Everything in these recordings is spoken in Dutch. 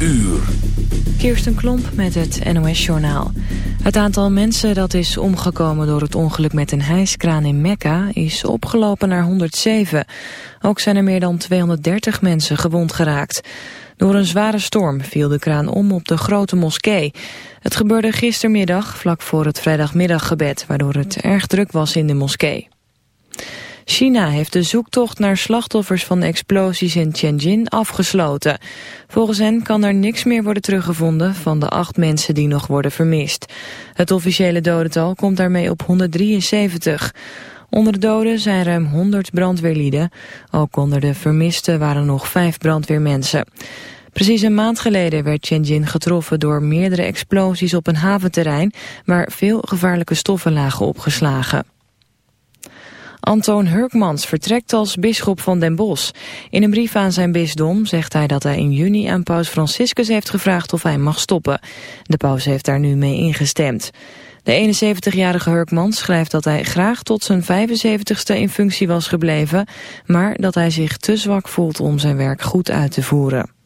uur. Kirsten Klomp met het NOS-journaal. Het aantal mensen dat is omgekomen door het ongeluk met een hijskraan in Mekka is opgelopen naar 107. Ook zijn er meer dan 230 mensen gewond geraakt. Door een zware storm viel de kraan om op de grote moskee. Het gebeurde gistermiddag vlak voor het vrijdagmiddaggebed, waardoor het erg druk was in de moskee. China heeft de zoektocht naar slachtoffers van de explosies in Tianjin afgesloten. Volgens hen kan er niks meer worden teruggevonden van de acht mensen die nog worden vermist. Het officiële dodental komt daarmee op 173. Onder de doden zijn ruim 100 brandweerlieden. Ook onder de vermisten waren nog vijf brandweermensen. Precies een maand geleden werd Tianjin getroffen door meerdere explosies op een haventerrein... waar veel gevaarlijke stoffen lagen opgeslagen. Antoon Hurkmans vertrekt als bisschop van Den Bosch. In een brief aan zijn bisdom zegt hij dat hij in juni aan paus Franciscus heeft gevraagd of hij mag stoppen. De paus heeft daar nu mee ingestemd. De 71-jarige Hurkmans schrijft dat hij graag tot zijn 75ste in functie was gebleven, maar dat hij zich te zwak voelt om zijn werk goed uit te voeren.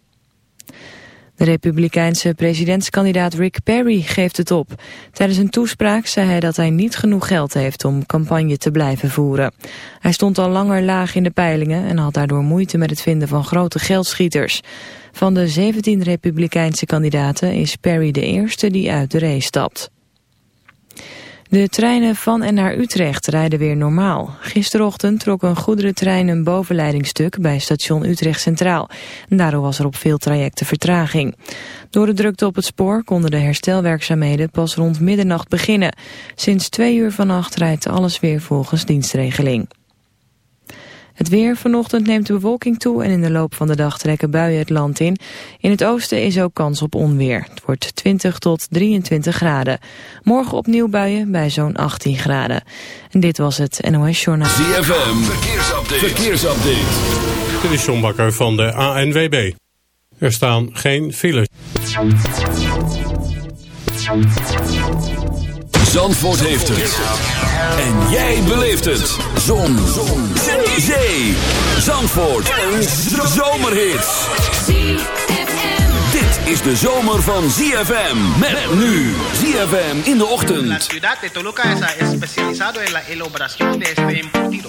De republikeinse presidentskandidaat Rick Perry geeft het op. Tijdens een toespraak zei hij dat hij niet genoeg geld heeft om campagne te blijven voeren. Hij stond al langer laag in de peilingen en had daardoor moeite met het vinden van grote geldschieters. Van de 17 republikeinse kandidaten is Perry de eerste die uit de race stapt. De treinen van en naar Utrecht rijden weer normaal. Gisterochtend trok een goederentrein een bovenleidingstuk bij station Utrecht Centraal. Daardoor was er op veel trajecten vertraging. Door de drukte op het spoor konden de herstelwerkzaamheden pas rond middernacht beginnen. Sinds twee uur vannacht rijdt alles weer volgens dienstregeling. Het weer vanochtend neemt de bewolking toe en in de loop van de dag trekken buien het land in. In het oosten is ook kans op onweer. Het wordt 20 tot 23 graden. Morgen opnieuw buien bij zo'n 18 graden. En dit was het NOS Journaal. ZFM, verkeersupdate. verkeersupdate. Dit is John Bakker van de ANWB. Er staan geen files. Zandvoort heeft het. En jij beleeft het. Zon. Zon. Zee. Zandvoort. Een zomerhit. Dit is de zomer van ZFM. Met nu. ZFM in de ochtend. La ciudad de Toluca es especializado en la elaboración de este embutido.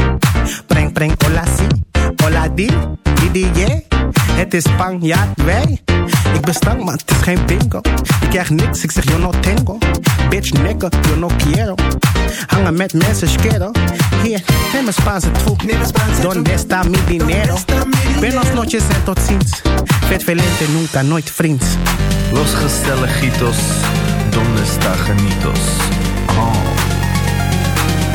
Preng, preng, hola si. Hola di, di, di, yeah. Het is Spanjaard, wij. Ik ben stank, maar het is geen bingo. Ik krijg niks, ik zeg yo no tengo. Bitch, nigga, yo no quiero. Hangen met mensen, schero. Hier, neem een Spaanse troep. Donde está mi dinero? Buenos noches en tot ziens. Vet velente, nunca, nooit vriends. Los gezelligitos. Donde está genitos? Oh.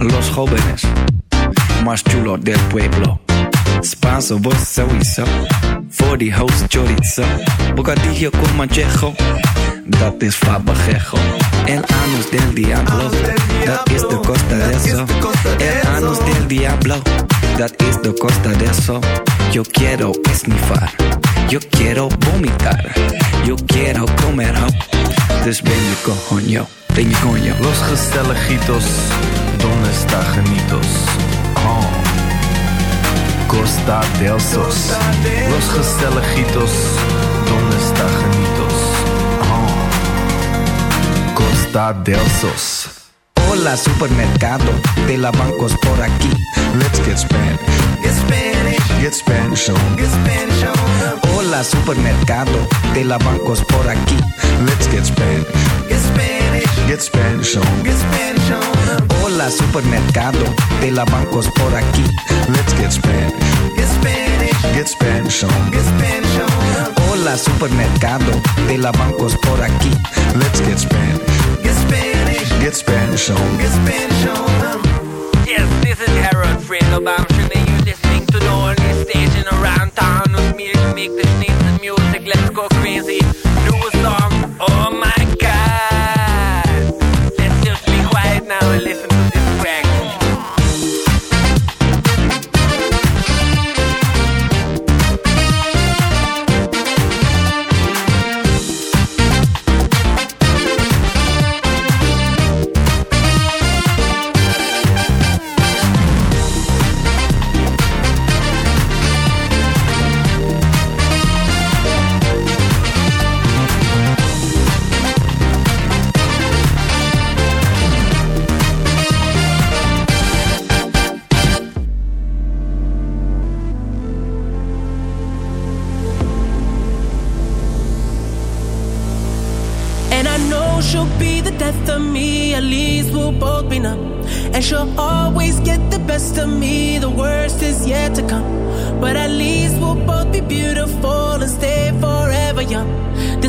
Los jóvenes más chulos del pueblo. Spanso, vos sowieso. Voor die host chorizo. Bocadillo con manchejo. Dat is fabajejo. El anus del diablo. Dat is de costa de eso. El anus del diablo. Dat is de costa de eso. Yo quiero esnifar. Yo quiero vomitar. Yo quiero comer ho. Dus ben je coño. Ben je coño. Los gezelligitos. Donde está genitos? Oh. Costa del Sos. Los gezelligitos. Donde está genitos? Oh. Costa del Sos. Hola, supermercado de la bancos por aquí. Let's get Spanish. Get Spanish. Get Spanish on. Get Spanish on. Hola, supermercado. De la bancos por aquí. Let's get Spanish. Get Spanish. Get Spanish on. Get Spanish on. Hola, supermercado. De la bancos por aquí. Let's get Spanish. Get Spanish. Get Spanish on. Get Spanish on. Hola, supermercado. De la bancos por aquí. Let's get Spanish. Get Spanish. Get Spanish on. Get Spanish on. Yes, this is Harold Fredo Bamshin and you're listening to the only station around town with me to make the sneeze music. Let's go crazy. Do a song. Oh my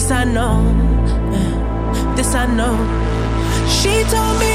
This I know, this I know. She told me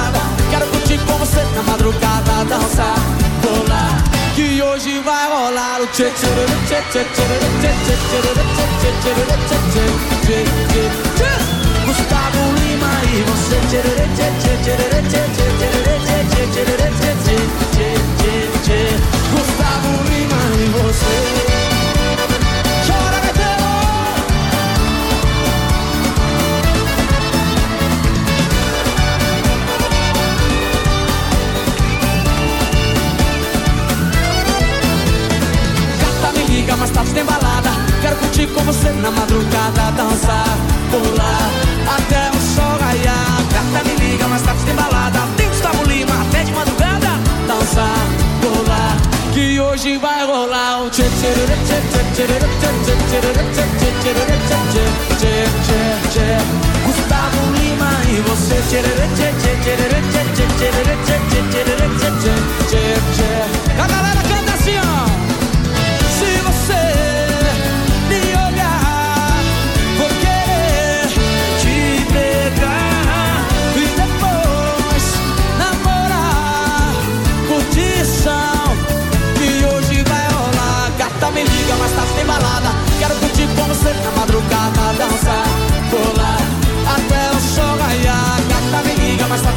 você na madrugada dançar. rola que hoje vai rolar o tchê tchê tchê tchê tchê tchê tchê tchê tchê tchê tchê Gustavo Lima e você tchê tchê tchê tchê tchê tchê tchê tchê tchê tchê Gustavo Lima e você Curtir com você na madrugada, dançar, pular até o sol raiar. Gata, me liga, mais tarde tem balada. Tem Gustavo Lima até de madrugada, dançar, pular. Que hoje vai rolar o Gustavo Lima e você tchê tchê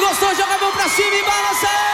gostou joga a mão pra cima e balança. Boy,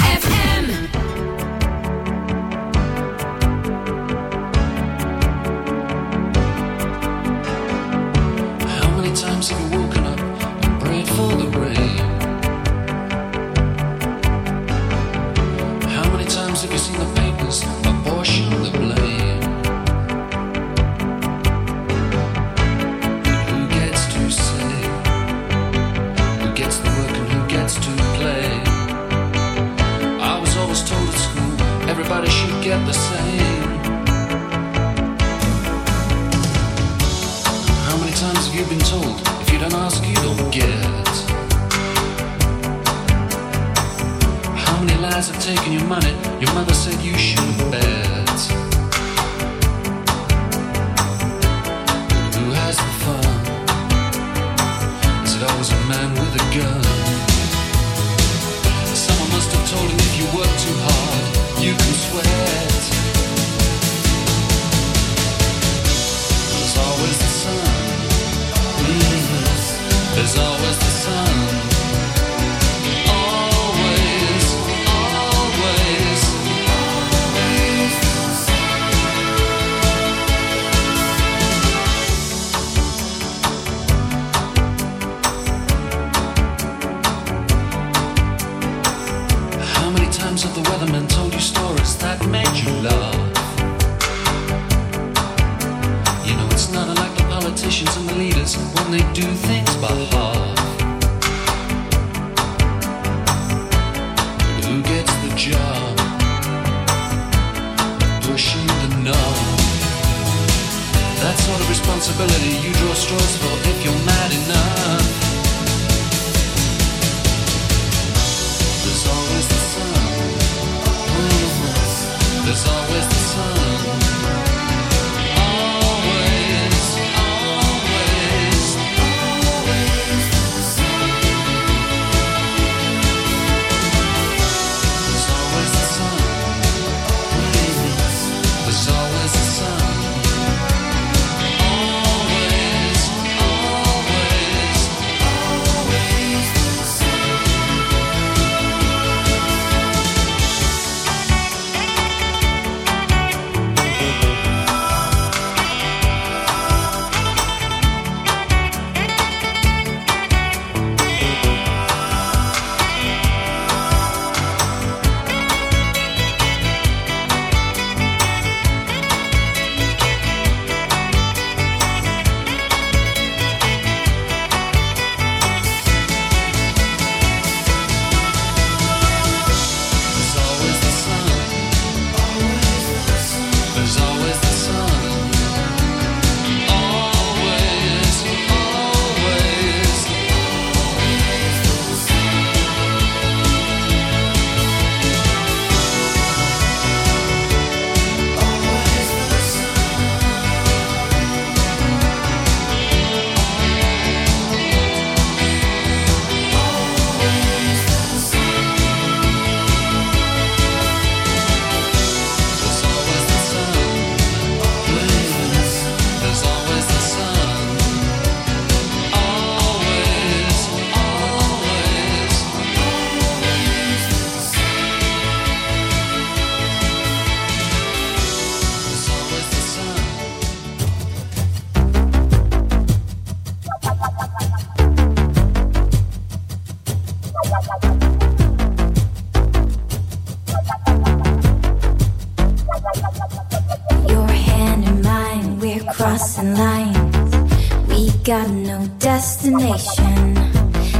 got no destination.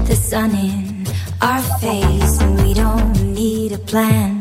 The sun in our face, and we don't need a plan.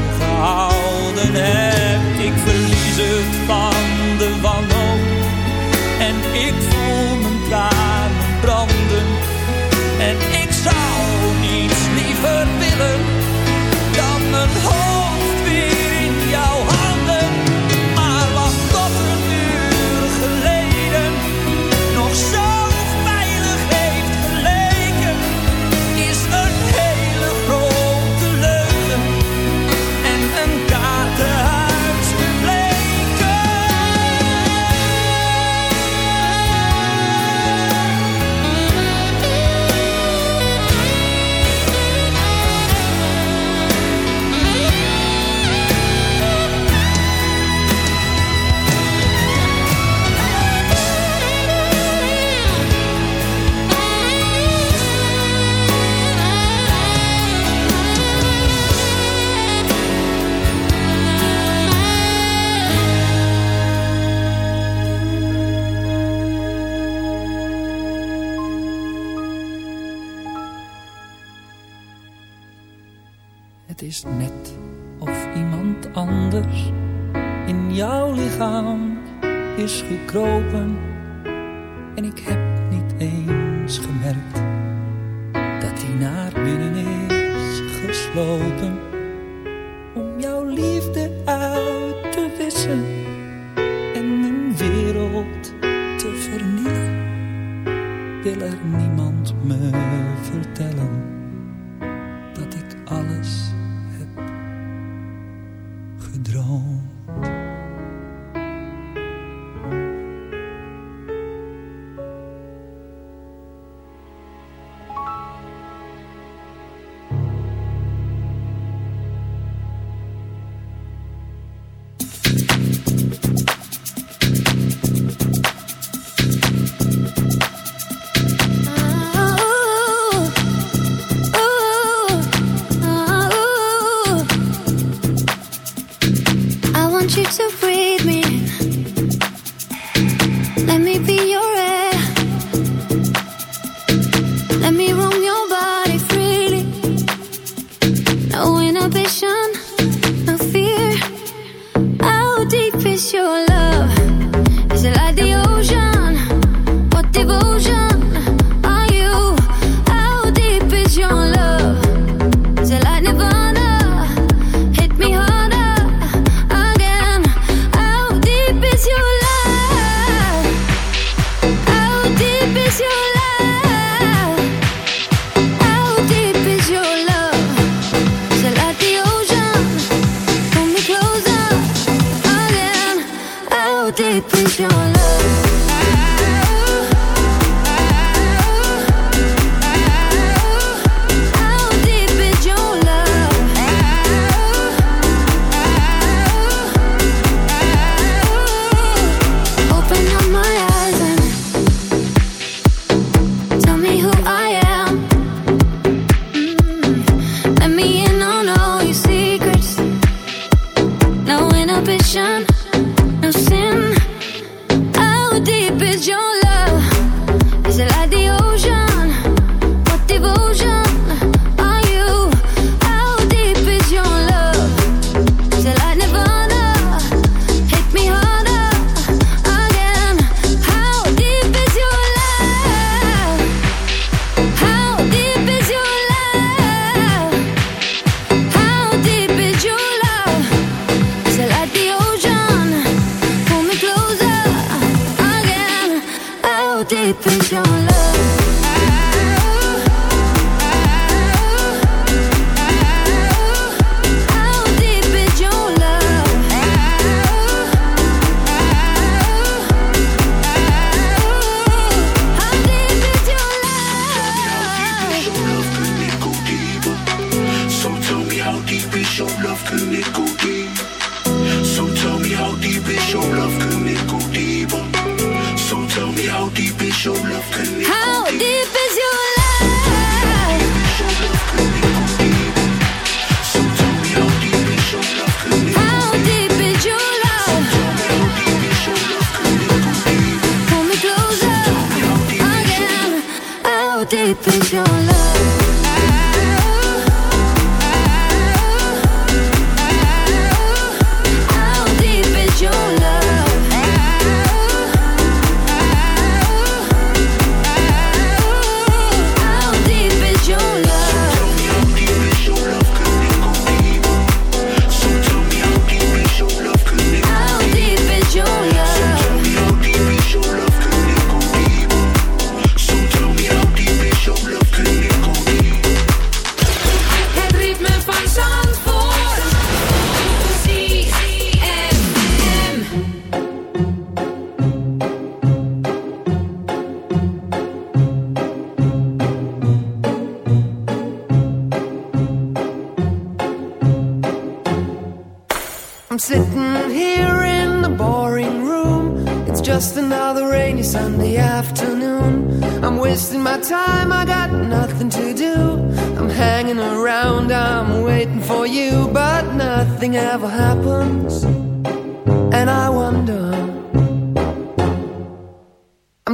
gehouden hebt? Ik verlies van de wanhoop en ik voel mijn tranen branden. En ik zou niets liever willen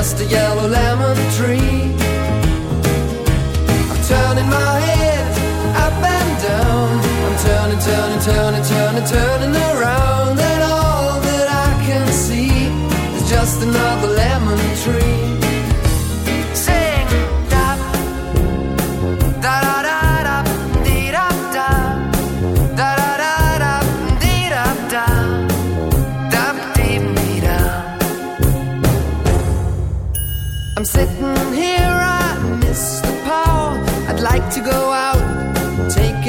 just a yellow lemon tree. I'm turning my head up and down. I'm turning, turning, turning, turning, turning around,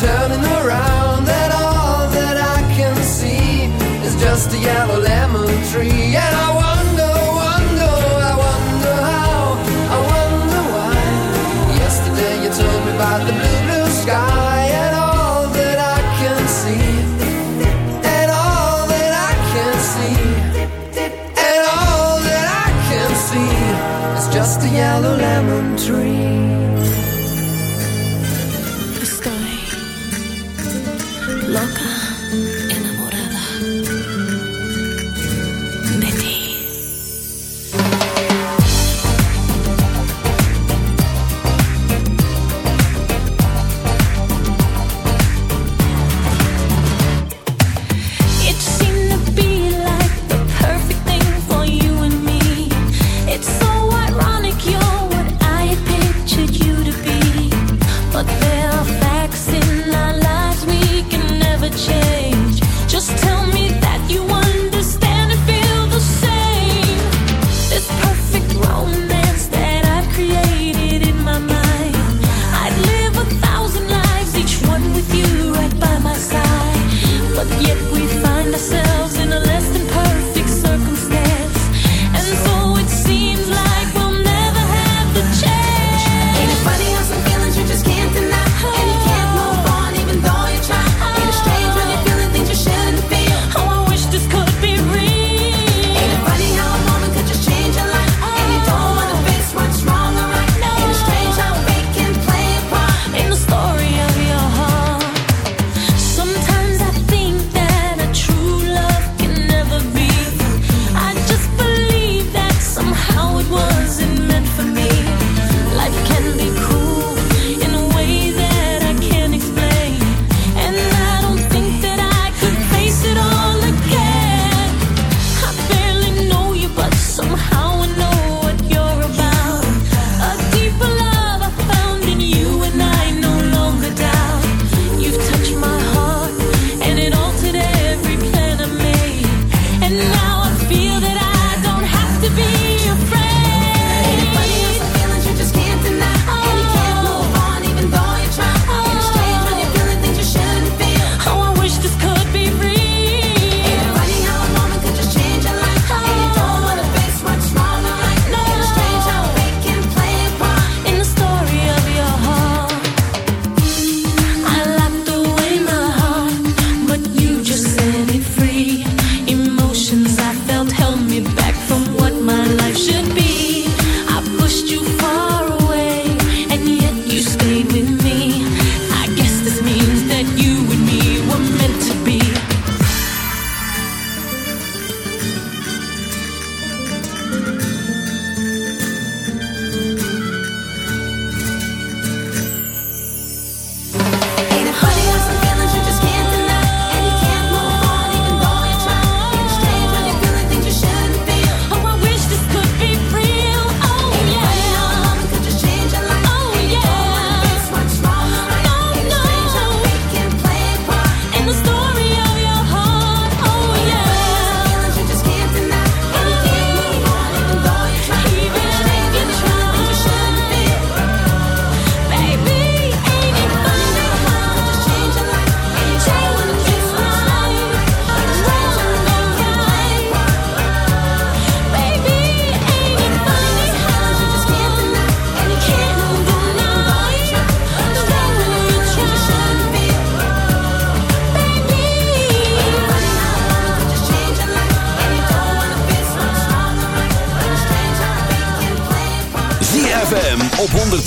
turning around.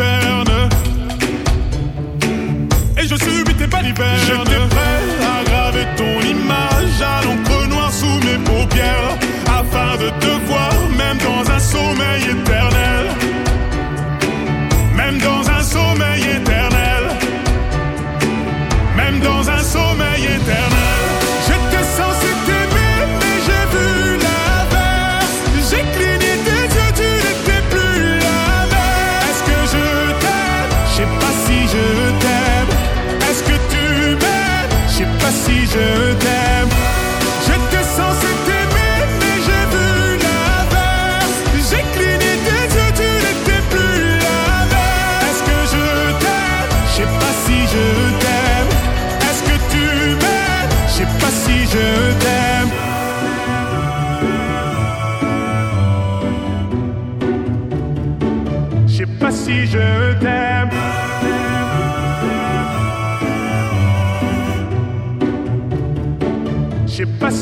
fair